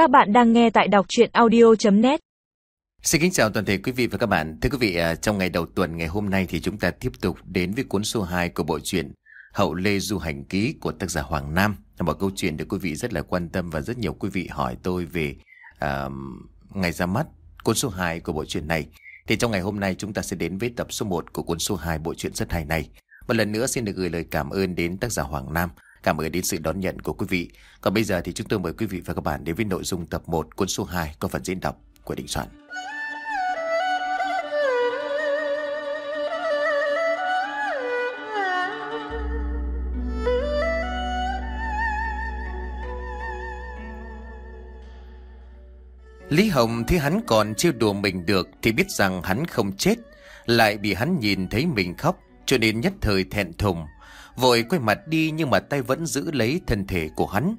Các bạn đang nghe tại đọc chuyện audio.net Xin kính chào toàn thể quý vị và các bạn. Thưa quý vị, à, trong ngày đầu tuần ngày hôm nay thì chúng ta tiếp tục đến với cuốn số 2 của bộ truyện Hậu Lê Du Hành Ký của tác giả Hoàng Nam. Một câu chuyện được quý vị rất là quan tâm và rất nhiều quý vị hỏi tôi về uh, ngày ra mắt cuốn số 2 của bộ truyện này. Thì trong ngày hôm nay chúng ta sẽ đến với tập số 1 của cuốn số 2 bộ truyện rất hay này. Một lần nữa xin được gửi lời cảm ơn đến tác giả Hoàng Nam. Cảm ơn đến sự đón nhận của quý vị. Còn bây giờ thì chúng tôi mời quý vị và các bạn đến với nội dung tập 1 cuốn số 2 có phần diễn đọc của Định Soạn. Lý Hồng thấy hắn còn chưa đùa mình được thì biết rằng hắn không chết, lại bị hắn nhìn thấy mình khóc cho nên nhất thời thẹn thùng. Vội quay mặt đi nhưng mà tay vẫn giữ lấy thân thể của hắn.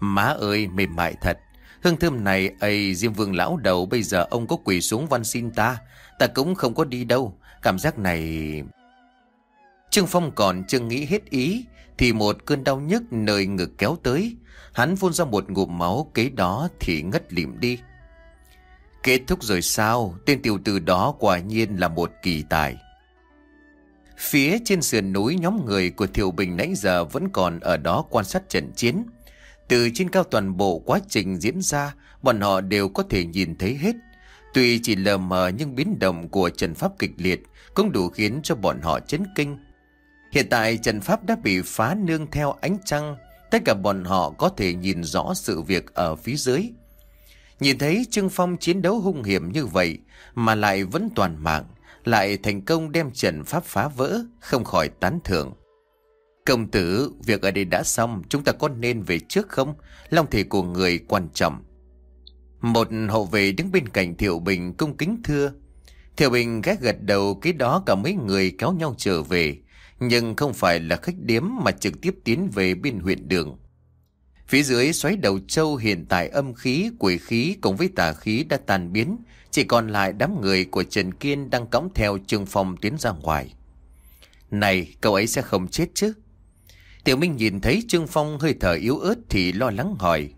Má ơi mềm mại thật. Hương thơm này, ấy Diêm Vương lão đầu bây giờ ông có quỳ xuống văn xin ta. Ta cũng không có đi đâu. Cảm giác này... Trương Phong còn chưa nghĩ hết ý thì một cơn đau nhức nơi ngực kéo tới. Hắn phun ra một ngụm máu kế đó thì ngất lịm đi. Kết thúc rồi sao? Tên tiểu tử đó quả nhiên là một kỳ tài. Phía trên sườn núi nhóm người của Thiều Bình nãy giờ vẫn còn ở đó quan sát trận chiến. Từ trên cao toàn bộ quá trình diễn ra, bọn họ đều có thể nhìn thấy hết. Tuy chỉ lờ mờ nhưng biến động của trận pháp kịch liệt cũng đủ khiến cho bọn họ chấn kinh. Hiện tại trận pháp đã bị phá nương theo ánh trăng, tất cả bọn họ có thể nhìn rõ sự việc ở phía dưới. Nhìn thấy Trương Phong chiến đấu hung hiểm như vậy mà lại vẫn toàn mạng, lại thành công đem trận pháp phá vỡ, không khỏi tán thưởng. Công tử, việc ở đây đã xong, chúng ta có nên về trước không? Long thể của người quan trọng. Một hộ vệ đứng bên cạnh Thiệu Bình cung kính thưa. Thiệu Bình ghét gật đầu, cái đó cả mấy người kéo nhau trở về. Nhưng không phải là khách điếm mà trực tiếp tiến về bên huyện đường. Phía dưới xoáy đầu châu hiện tại âm khí, quỷ khí cùng với tà khí đã tan biến, chỉ còn lại đám người của Trần Kiên đang cõng theo Trương Phong tiến ra ngoài. Này, cậu ấy sẽ không chết chứ? Tiểu Minh nhìn thấy Trương Phong hơi thở yếu ớt thì lo lắng hỏi.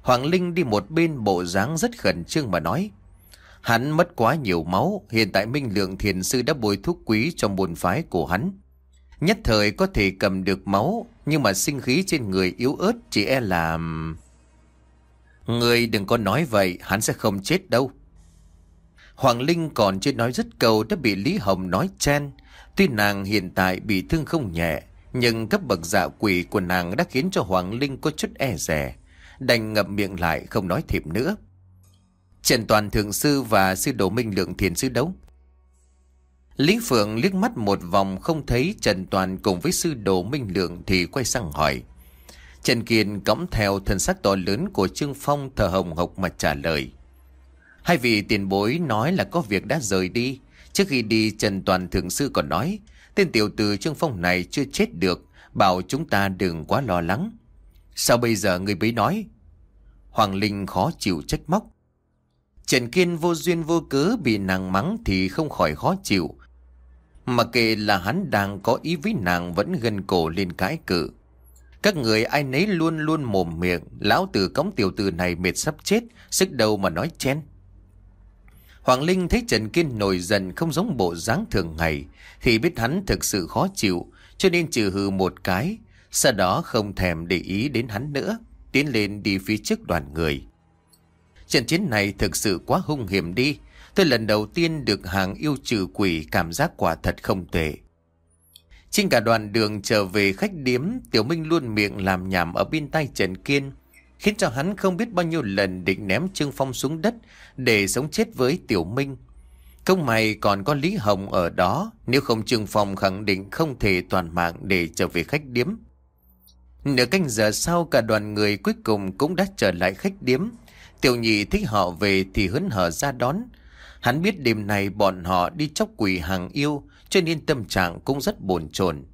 Hoàng Linh đi một bên bộ dáng rất khẩn trương mà nói. Hắn mất quá nhiều máu, hiện tại Minh Lượng Thiền Sư đã bồi thuốc quý trong buồn phái của hắn. Nhất thời có thể cầm được máu, nhưng mà sinh khí trên người yếu ớt chỉ e là... Người đừng có nói vậy, hắn sẽ không chết đâu. Hoàng Linh còn chưa nói dứt câu đã bị Lý Hồng nói chen. Tuy nàng hiện tại bị thương không nhẹ, nhưng cấp bậc dạ quỷ của nàng đã khiến cho Hoàng Linh có chút e rè. Đành ngậm miệng lại không nói thêm nữa. Trần Toàn Thượng Sư và Sư Đồ Minh Lượng Thiền Sư đấu. Lý Phượng liếc mắt một vòng không thấy Trần Toàn cùng với Sư Đồ Minh Lượng thì quay sang hỏi. Trần Kiên cõng theo thân sắc to lớn của Trương Phong thờ hồng hộc mà trả lời. Hai vị tiền bối nói là có việc đã rời đi. Trước khi đi Trần Toàn Thượng Sư còn nói, tên tiểu tử Trương Phong này chưa chết được, bảo chúng ta đừng quá lo lắng. Sao bây giờ người bấy nói? Hoàng Linh khó chịu trách móc. Trần Kiên vô duyên vô cớ bị nàng mắng thì không khỏi khó chịu. Mà kệ là hắn đang có ý với nàng vẫn gần cổ lên cái cự. Các người ai nấy luôn luôn mồm miệng, lão tử cống tiểu tử này mệt sắp chết, sức đầu mà nói chen. Hoàng Linh thấy Trần Kiên nổi giận không giống bộ dáng thường ngày, thì biết hắn thực sự khó chịu, cho nên trừ hừ một cái, sau đó không thèm để ý đến hắn nữa, tiến lên đi phía trước đoàn người. Trận chiến này thực sự quá hung hiểm đi, tôi lần đầu tiên được hàng yêu trừ quỷ cảm giác quả thật không tệ. Trên cả đoàn đường trở về khách điếm, Tiểu Minh luôn miệng làm nhảm ở bên tay Trần Kiên, khiến cho hắn không biết bao nhiêu lần định ném Trương Phong xuống đất để sống chết với Tiểu Minh. Công mày còn có Lý Hồng ở đó, nếu không Trương Phong khẳng định không thể toàn mạng để trở về khách điếm. Nửa canh giờ sau cả đoàn người cuối cùng cũng đã trở lại khách điếm. Tiểu nhị thích họ về thì hớn hở ra đón. Hắn biết đêm này bọn họ đi chóc quỷ hàng yêu cho nên tâm trạng cũng rất bồn chồn.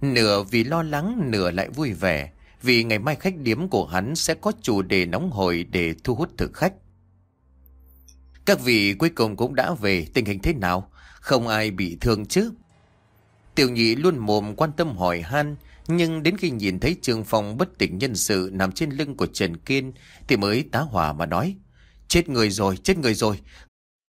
Nửa vì lo lắng nửa lại vui vẻ vì ngày mai khách điếm của hắn sẽ có chủ đề nóng hổi để thu hút thực khách. Các vị cuối cùng cũng đã về, tình hình thế nào? Không ai bị thương chứ? Tiểu nhị luôn mồm quan tâm hỏi han, Nhưng đến khi nhìn thấy Trương Phong bất tỉnh nhân sự nằm trên lưng của Trần Kiên thì mới tá hỏa mà nói. Chết người rồi, chết người rồi.